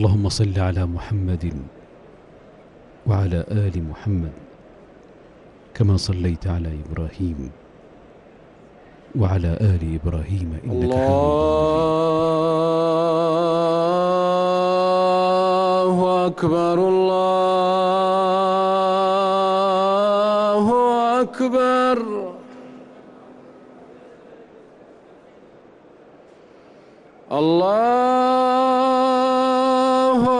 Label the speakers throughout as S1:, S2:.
S1: اللهم صل على محمد وعلى آل محمد كما صليت على إبراهيم وعلى آل إبراهيم إنك حميد
S2: الله أكبر الله أكبر. الله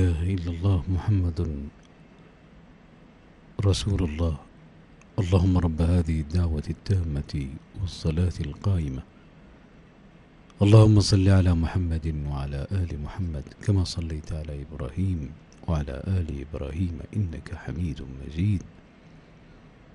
S1: إله إلا الله محمد رسول الله. اللهم رب هذه الدعوة التامة والصلاة القائمة. اللهم صل على محمد وعلى آل محمد كما صليت على إبراهيم وعلى آل إبراهيم إنك حميد مجيد.